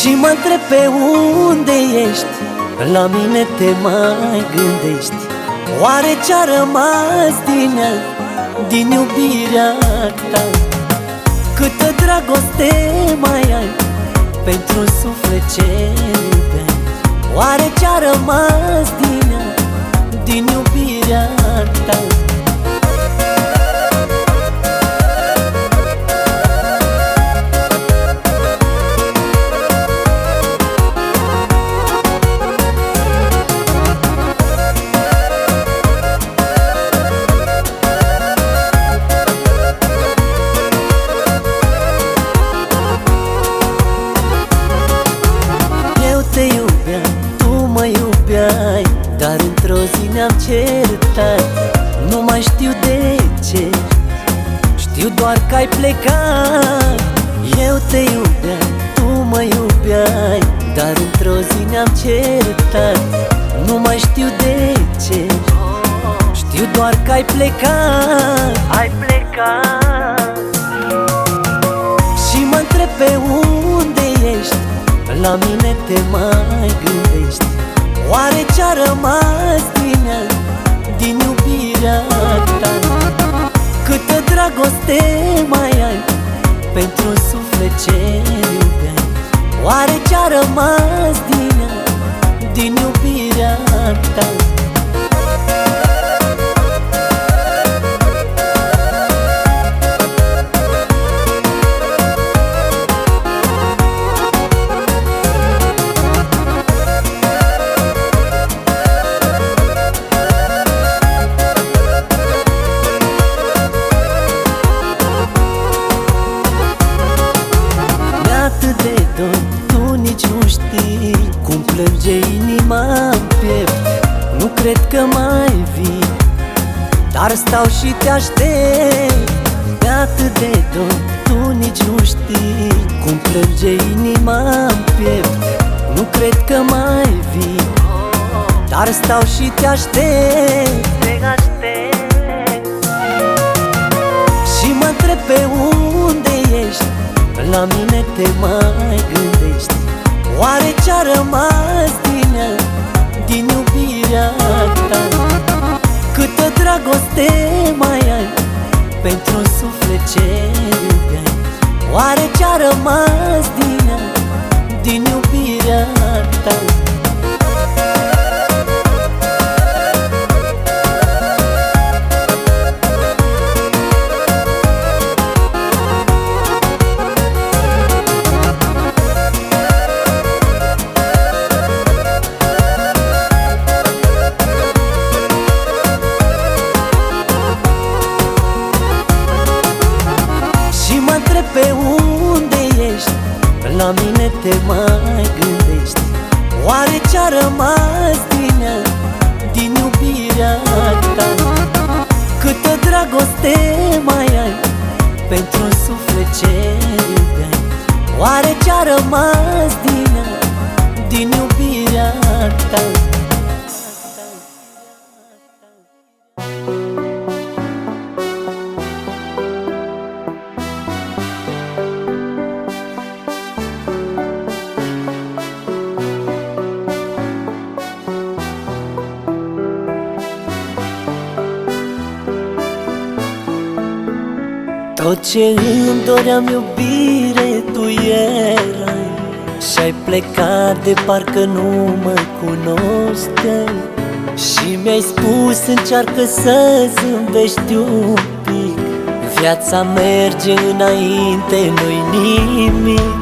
Și mă întreb pe unde ești La mine te mai gândești. Oare ce-a rămas din ea Din iubirea ta? Câtă dragoste mai ai Pentru suflet ce iubeai Oare ce-a rămas din ea Din iubirea ta ai plecat. Eu te iubeam, tu mă iubeai Dar într-o zi ne-am certat. Nu mai știu de ce. Știu doar că ai plecat. Ai plecat. Și mă întreb pe unde ești. La mine te mai gândești. Oare ce-a rămas din ea Din iubirea ta Câtă dragoste mai ai Pentru suflet ce iubeai Oare ce-a rămas din ea Din iubirea ta că mai vii Dar stau și te aștept. Mi atât de dor, tu nici nu știi Cum plânge inima în piept. Nu cred că mai vii Dar stau și te aștept. Te aștept. Și mă întreb pe unde ești La mine te mai gândești. Oare ce-a rămas din ea Din iubirea ta Câtă dragoste mai ai Pentru suflet ce iubeai Oare ce-a rămas din ea Din iubirea ta mine te mai gândești? Oare ce-a rămas din ea Din iubirea ta? Câtă dragoste mai ai Pentru suflet ce iubeai Oare ce-a rămas din ea Din iubirea ta ce îmi doream iubire tu erai. Și-ai plecat de parcă nu mă cunoșteai. Și mi-ai spus încearcă să zâmbești un pic. Viața merge înainte, nu-i nimic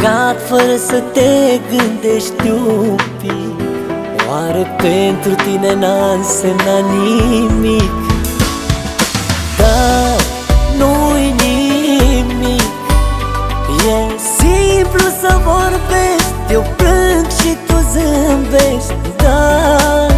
plecat fără să te gândești un pic. Oare pentru tine n-a însemnat nimic? Da, nu-i nimic. E simplu să vorbești Eu plâng și tu zâmbești. Da,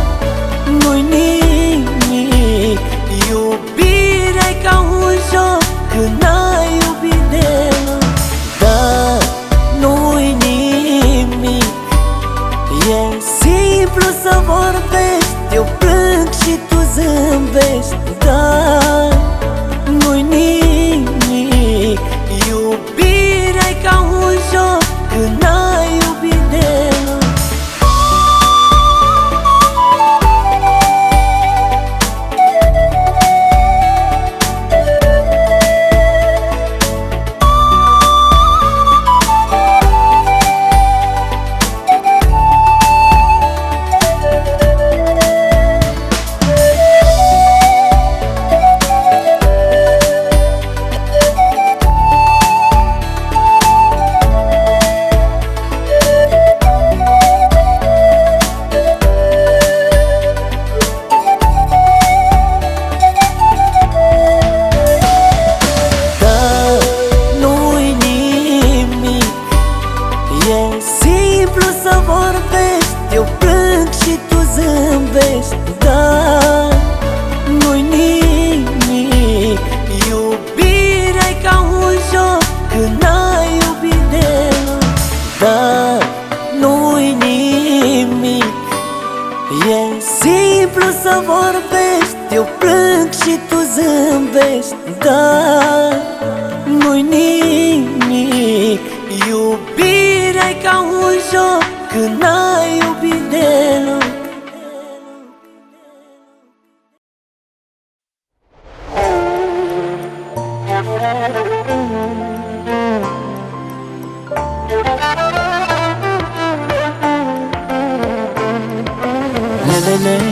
Le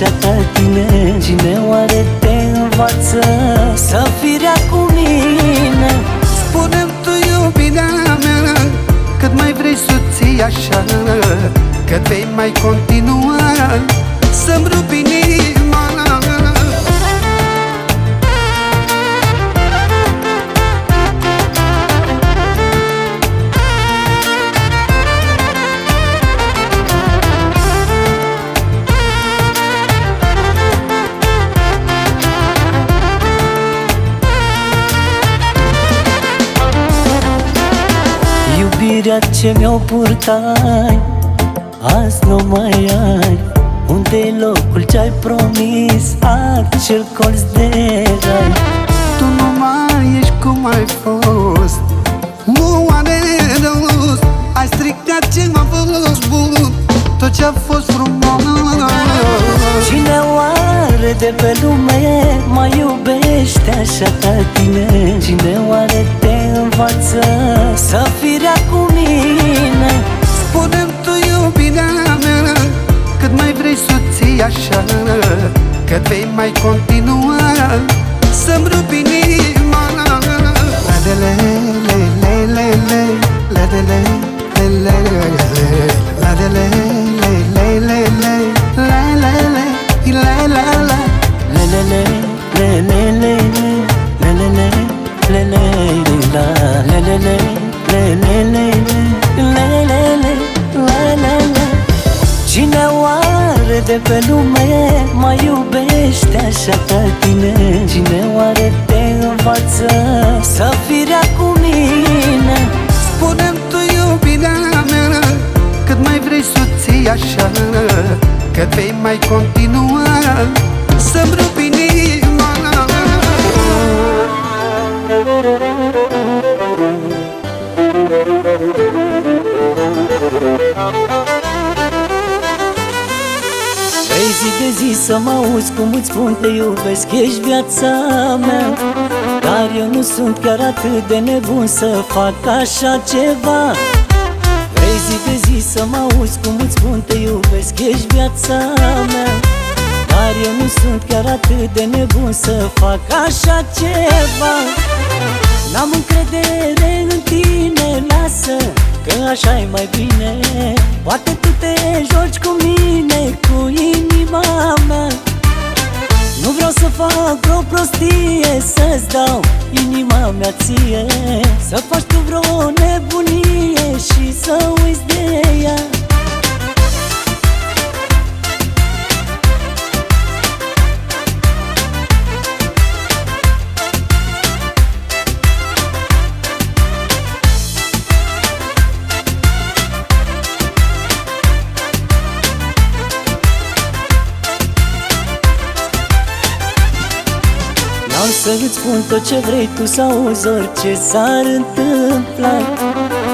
așa ca tine? Cine oare te învață să fii rea cu mine? Spune-mi tu iubirea mea Cât mai vrei să ții așa Cât vei mai continua Să-mi rupi Iubirea ce mi-o purtai Azi nu mai ai. Unde-i locul ce-ai promis? Acel colț de rai. Tu nu mai ești cum ai fost. Nu are rost. Ai stricat ce m-a fost bun Tot ce-a fost frumos. Cine oare de pe lume mai iubește așa ca tine? Cine oare te învață așa Cât vei mai continua Să-mi rupi inima La de le le Cine de pe lume mai iubește așa ca tine? Cine oare te învață să fii rea cu mine? Spune-mi tu iubirea mea Cât mai vrei să ții așa Că vei mai continua Să-mi rupi inima Vrei zi de zi să mă auzi cum îți spun te iubesc Ești viața mea. Dar eu nu sunt chiar atât de nebun să fac așa ceva. Vrei zi de zi să mă auzi cum îți spun te iubesc Ești viața mea. Dar eu nu sunt chiar atât de nebun să fac așa ceva. N-am încredere în tine, lasă Că așa e mai bine. Poate tu te joci cu mine, cu inima mea. Nu vreau să fac vreo prostie Să-ți dau inima mea ție. Să faci tu vreo nebunie Și să uiți de ea N-am să-ți spun tot ce vrei tu să auzi orice s-ar întâmpla.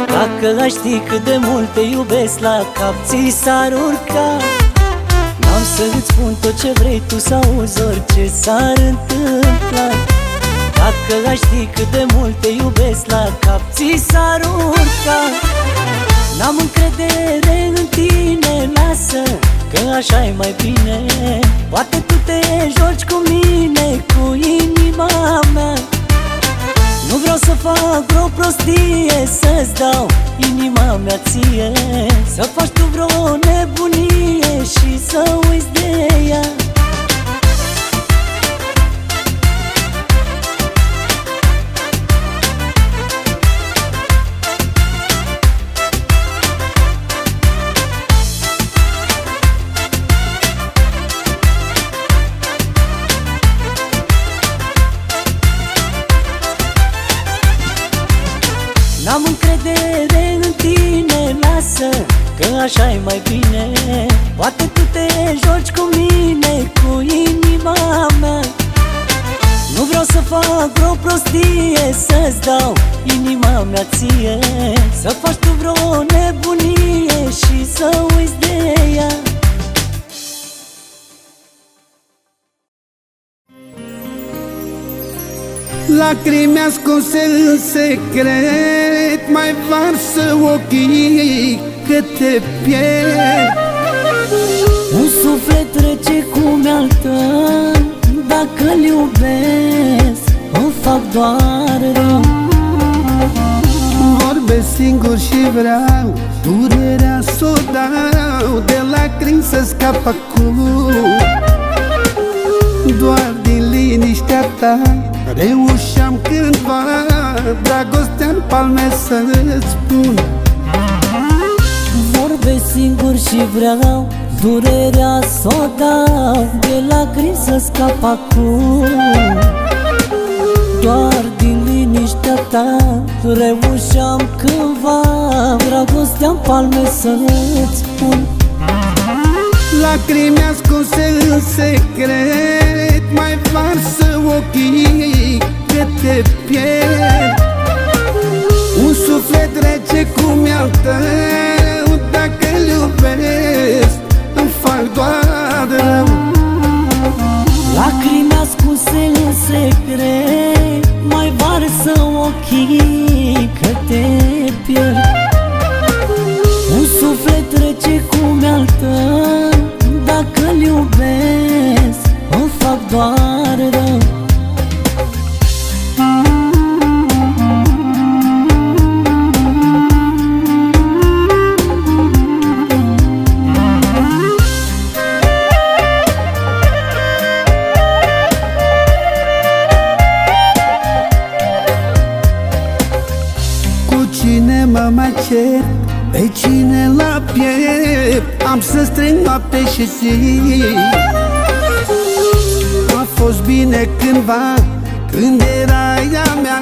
Dacă aș ști cât de mult te iubesc la cap ți s-ar urca. N-am să-ți spun tot ce vrei tu să auzi orice s-ar întâmpla. Dacă aș ști cât de mult te iubesc la cap ți s-ar urca. N-am încredere în tine, lasă Că așa e mai bine. Poate tu te joci cu mine Cu inima mea. Nu vreau să fac vreo prostie Să-ți dau inima mea ție. Să faci tu vreo nebunie Și să uiți de ea așa e mai bine. Poate tu te joci cu mine Cu inima mea. Nu vreau să fac vreo prostie Să-ți dau inima mea ție. Să faci tu vreo nebunie Și să uiți de ea Lacrimi ascunse în secret Mai varsă ochii că te pierd Un suflet trece cum al tău Dacă-l iubesc Îmi fac doar rău. Vorbesc singur și vreau Durerea s-o dau De lacrimi să scap acum. Doar din liniștea ta Reușeam cândva Dragostea în palme să-ți spun. Vorbesc singur și vreau Durerea s-o dau De lacrimi să scap acum. Doar din liniștea ta Reușeam cândva Dragostea în palme să-ți spun. Lacrimi ascunse în secret Mai varsă ochii că te pierd Un suflet rece cum e al tău Dacă-l iubesc îmi fac doar rău. Lacrimi ascunse în secret Mai varsă ochii că te pierd. Un suflet rece cum e al tău Dacă-l iubesc îmi fac Cu cine mă mai cer? Pe cine la piept? Am să strâng noapte și zi fost bine cândva. Când era ea mea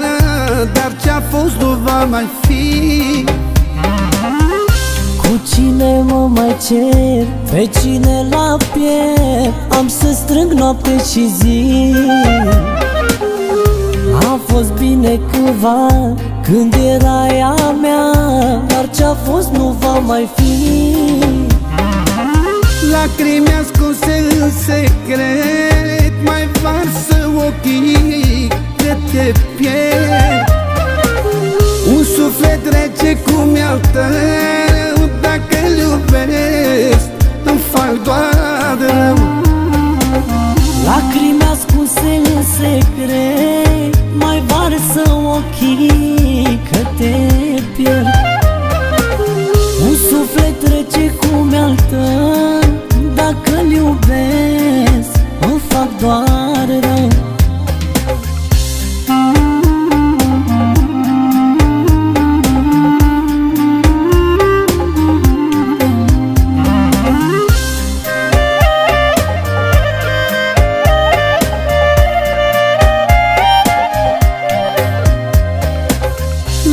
Dar ce-a fost nu va mai fi. Cu cine mă mai cer? Pe cine la piept Am să strâng noapte și zi. A fost bine cândva Când era ea mea Dar ce-a fost nu va mai fi. Lacrimi ascunse în secret. Mai varsă ochii de te pierd. Un suflet rece cum e al tău Dacă-l iubesc îmi fac doar rău. Lacrimi ascunse în secret Mai varsă ochii că te pierd. Un suflet rece cum e al tău Dacă-l iubesc îmi fac doar rău.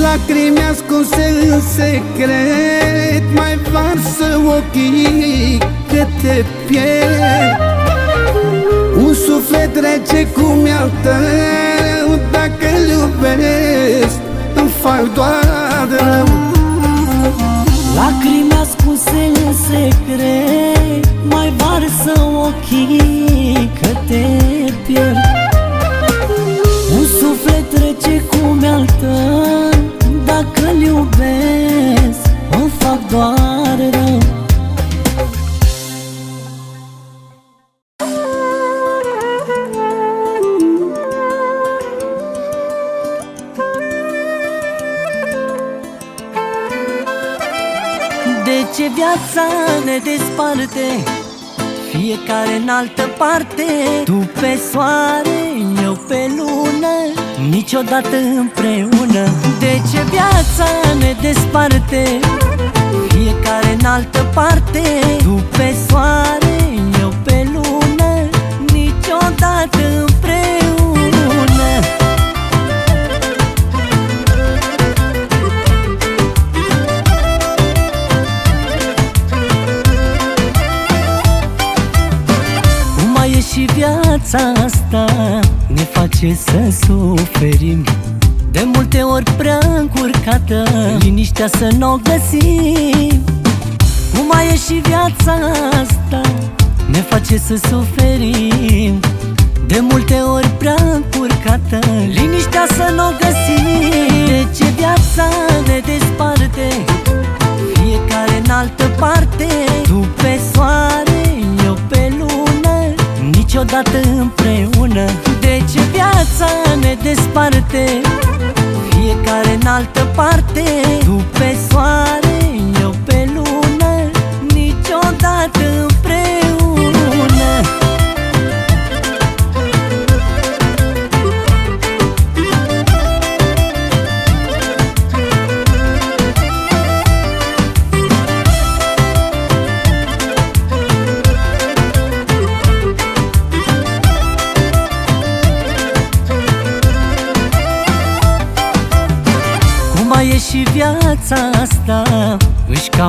Lacrimi ascunse în secret Mai varsă ochii că te pierd Un suflet rece cum e al tău Dacă-l iubesc îmi fac doar rău. Lacrimi ascunse în secret Mai varsă ochii că te pierd. Un suflet rece cum e al tău Dacă-l iubesc îmi fac doar rău viața ne desparte. Fiecare în altă parte Tu pe soare, eu pe lună Niciodată împreună. De ce viața ne desparte Liniștea să n-o găsim. Cum mai e și viața asta? Ne face să suferim. De multe ori prea încurcată. Liniștea să n-o găsim. De ce viața ne desparte? Fiecare în altă parte. Tu pe soare, eu pe lună. Niciodată împreună. De ce viața ne desparte Fiecare în altă parte. Tu pe soare,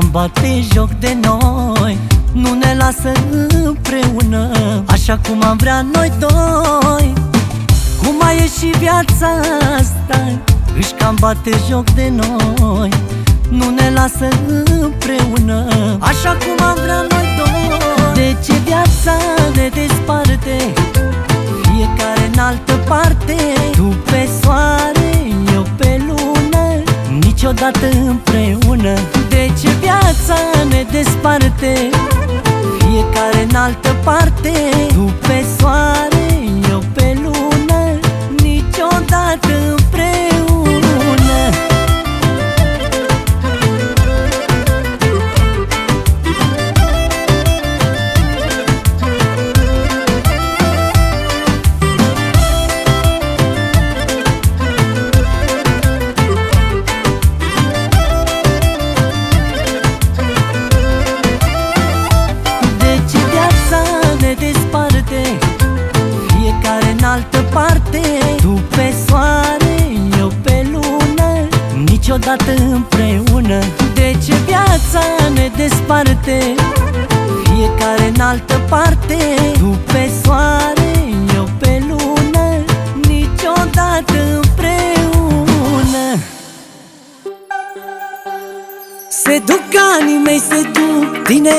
Își cam bate joc de noi Nu ne lasă împreună Așa cum am vrea noi doi. Cum mai e și viața asta Își cam bate joc de noi Nu ne lasă împreună Așa cum am vrea noi doi. De ce viața ne desparte fiecare în altă parte Tu pe soare, eu pe lună Niciodată împreună. De ce viața ne desparte? Fiecare în altă parte Tu pe soare,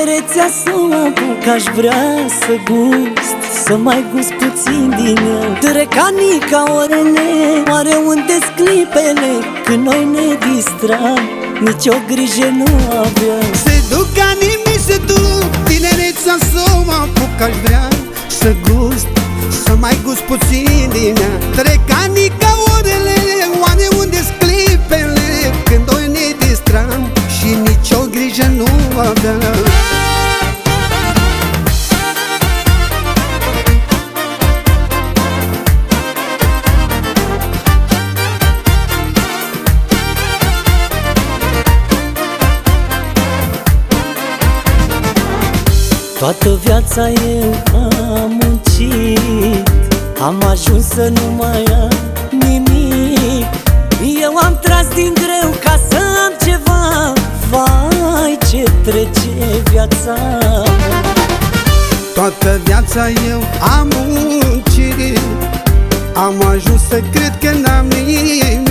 duc Tinerețea să o apuc Aș vrea să gust Să mai gust puțin din el. Trec anii ca orele Oare unde clipele? Când noi ne distram Nici o grijă nu aveam Se duc anii mei, se duc Tinerețea să mă apuc Aș vrea să gust Să mai gust puțin din ea. Trec anii ca Toată viața eu am muncit. Am ajuns să nu mai am nimic. Eu am tras din greu ca să am ceva. Vai ce trece viața. Mea Toată viața eu am muncit. Am ajuns să cred că n-am nimic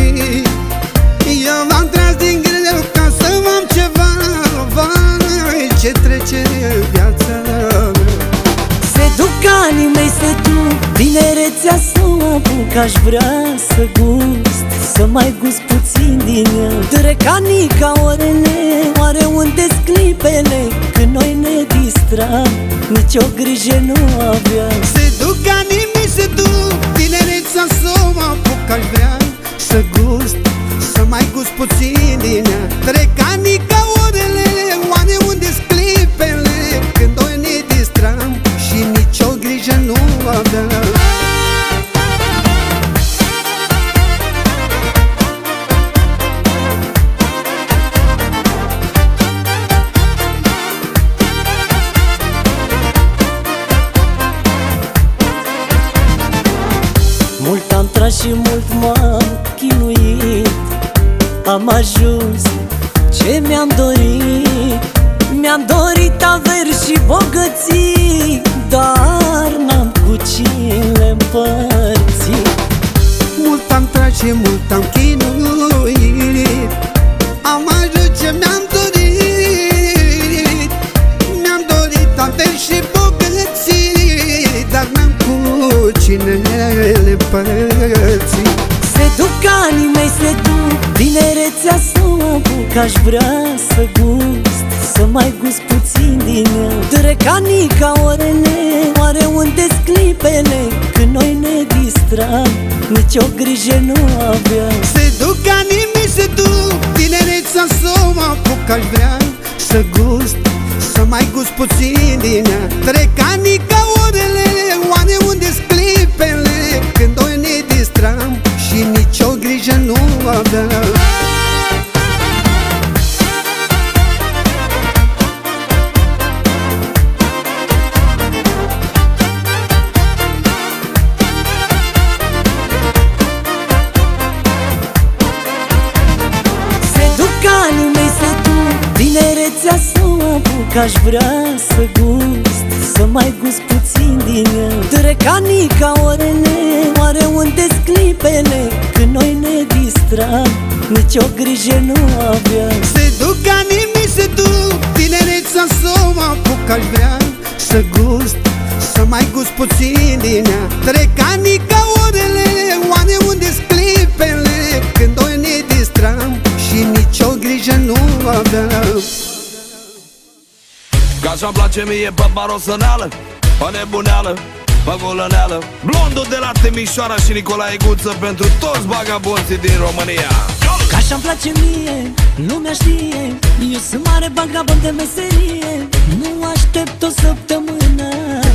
Tinerețea să o apuc Aș vrea să gust Să mai gust puțin din el. Trec anii ca orele Oare unde clipele? Când noi ne distram Nici o grijă nu aveam Se Să mai gust puțin din el. Trec anii ca orele Oare unde clipele? Când noi ne distram Nici o grijă nu aveam Se duc anii mei, se duc Tinerețea să mă apuc Aș vrea să gust Să mai gust puțin din ea. Trec anii ca apuc Aș vrea să gust Să mai gust puțin din el. Trec anii ca orele Oare unde clipele? Când noi ne distram Nici o grijă nu aveam Se duc anii mei, se duc Tinerețea să mă apuc. Aș vrea să gust Să mai gust puțin așa-mi place mie pe barosăneală Pe nebuneală, pe golăneală Blondul de la Timișoara și Nicolae Guță Pentru toți vagabonții din România. Ca așa-mi place mie, lumea știe Eu sunt mare vagabond de meserie. Nu aștept o săptămână.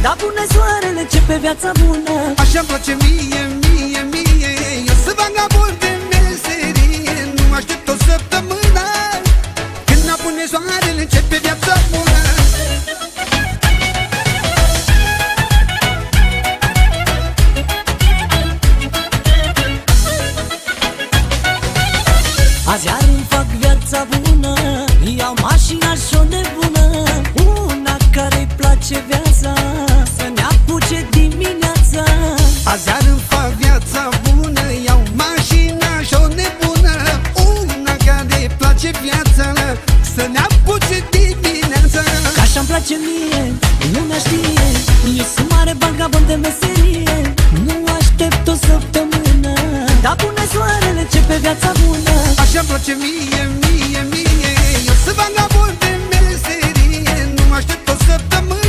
Da pune soarele, ce pe viața bună. Așa-mi place mie, mie, mie Eu sunt vagabond de meserie. Nu aștept o săptămână. Când apune soarele începe viața bună place mie, lumea știe. Eu sunt mare vagabond de meserie Nu aștept o săptămână. Dar pune soarele ce pe viața bună. Așa-mi place mie, mie, mie. Eu sunt vagabond de meserie Nu mă aștept o săptămână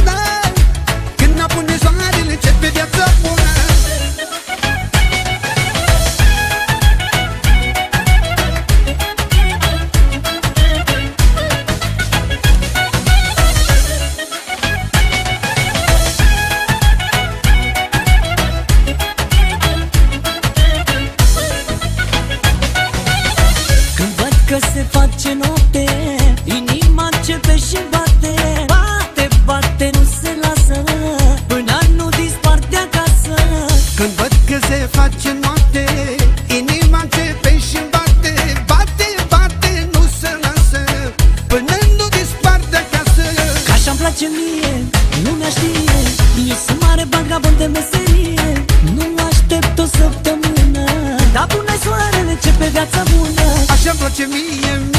bună Așa-mi place mie,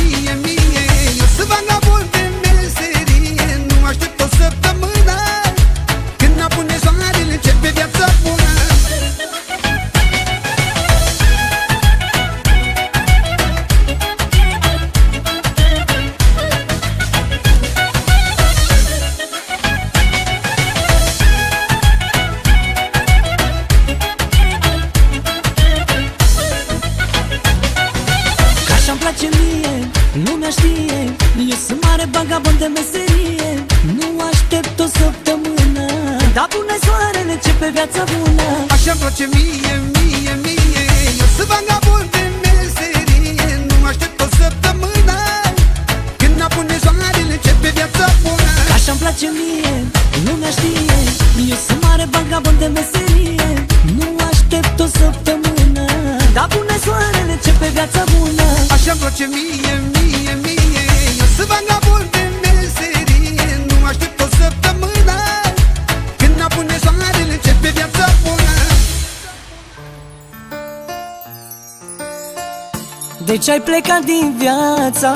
De ce ai plecat din viața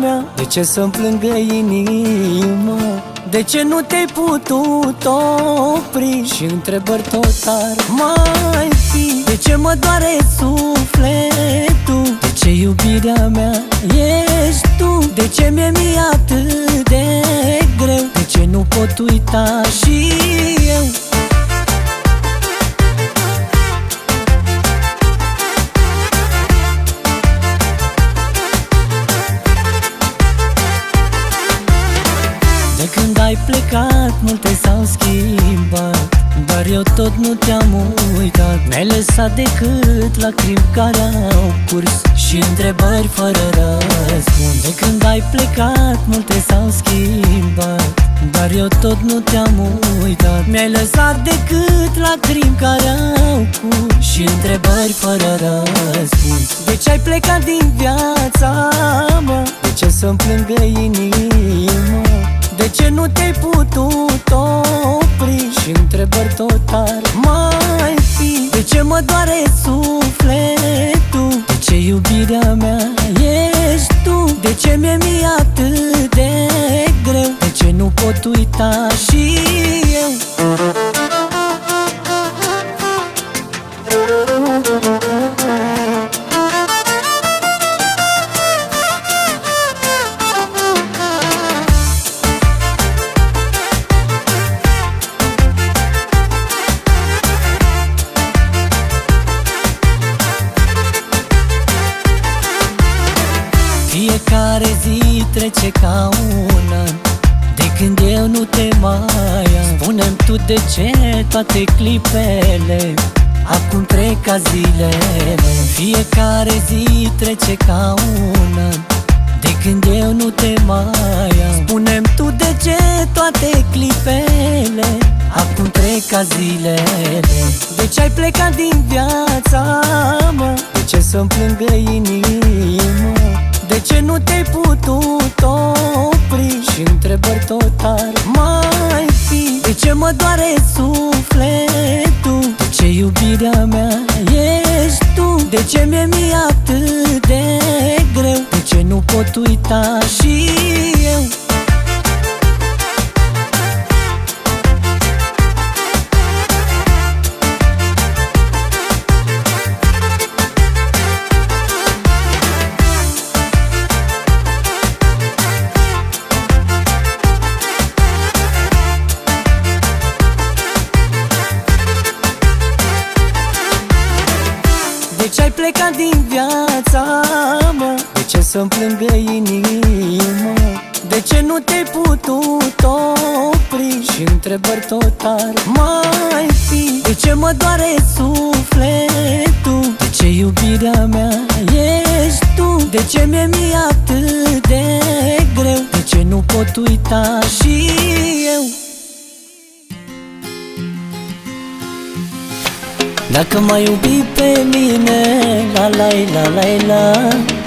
mea? De ce să-mi plângă inima? De ce nu te-ai putut opri? Și întrebări tot ar mai fi De ce mă doare sufletul? De ce iubirea mea ești tu? De ce mi-e mie atât de greu? De ce nu pot uita și eu? Plecat, multe s-au schimbat Dar eu tot nu te-am uitat Mi-ai lăsat decât lacrimi care au curs Și întrebări fără răspuns De când ai plecat, multe s-au schimbat Dar eu tot nu te-am uitat Mi-ai lăsat decât lacrimi care au curs Și întrebări fără răspuns De ce ai plecat din viața mea? De ce să-mi plângă inima? De ce nu te-ai putut opri? Și întrebări tot ar mai fi. De ce mă doare sufletul? De ce iubirea mea ești tu? De ce mi-e mie atât de greu? De ce nu pot uita și eu toate clipele Acum trec ca zilele Fiecare zi trece ca un an De când eu nu te mai am Spune-mi tu de ce toate clipele Acum trec ca zilele De ce ai plecat din viața mea? De ce să-mi plângă inima? De ce nu te-ai putut opri? și întrebări tot ar mai fi De ce mă doare sufletul? De ce iubirea mea ești tu? De ce mi-e mie atât de greu? De ce nu pot uita și eu? Să-mi plângă inima? De ce nu te-ai putut opri? și întrebări tot ar mai fi De ce mă doare sufletul? De ce iubirea mea ești tu? De ce mi-e mie atât de greu? De ce nu pot uita și eu? Dacă m-ai iubi pe mine, la la la la la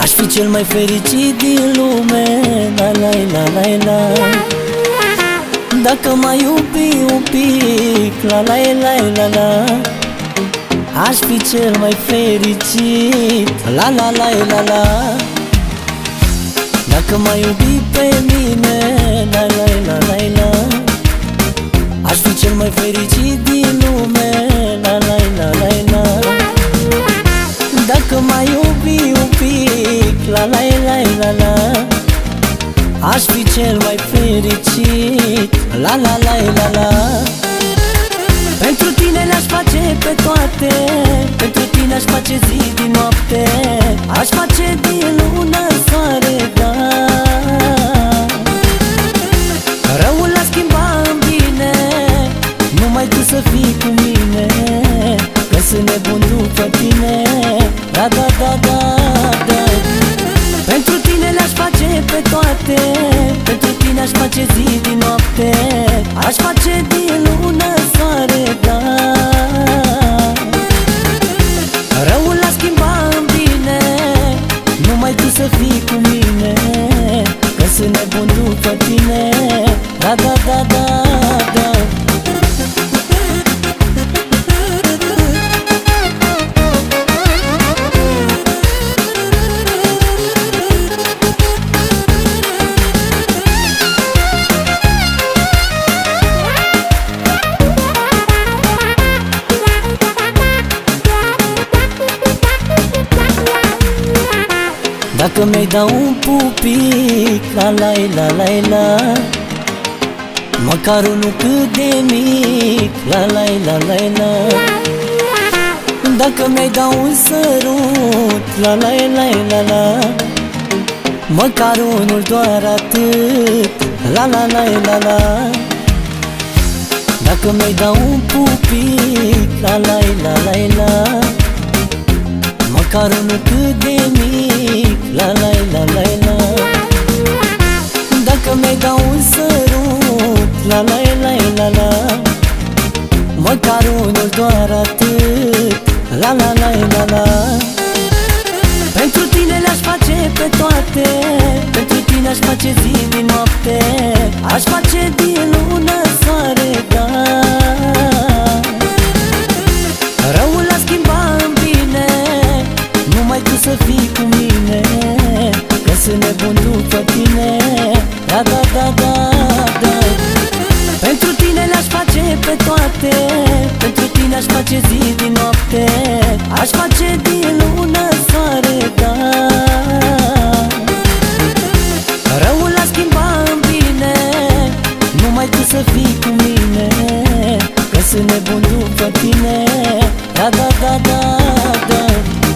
Aș fi cel mai fericit din lume, la la la la la Dacă m-ai iubi un pic, la la la la la Aș fi cel mai fericit, la la la la la Dacă m-ai iubi pe mine, la la la la la Aș fi cel mai fericit din lume La la la la la Dacă m-ai iubi un pic La la la la la. Aș fi cel mai fericit. La la la la la. Pentru tine le-aș face pe toate. Pentru tine aș face zi din noapte. Aș face din lună soare, da. Răul l-a schimbat în bine. Numai tu să fii cu mine. Că sunt nebun după tine. Da, da, da, da, da Pentru tine le-aș face pe toate Pentru tine aș face zi din noapte. Aș face din lună soare, da Răul l-a schimbat în bine Numai tu să fii cu mine Că sunt nebun după tine. Da, da, da, da, da Dacă mi-ai da un pupic, la la la la la Măcar unul cât de mic, la la la la la Dacă mi-ai da un sărut, la la la la la Măcar unul doar atât, la la la la la Dacă mi-ai da un pupic, la la la la la Măcar unul cât de mic La la la la la. Dacă mi-ai da un sărut La la la la la. Măcar unul doar atât La la la la la. Pentru tine le-aș face pe toate Pentru tine aș face zi din noapte Aș face din lună soare, da. Răul l-a schimbat în bine Numai tu să fii cu mine Că sunt nebun după tine. Da, da, da, da, da. Pentru tine le-aș face pe toate Pentru tine aș face zi din noapte. Aș face din lună soare, da. Răul l-a schimbat în bine Numai tu să fii cu mine Că sunt nebun după tine. Da, da, da, da, da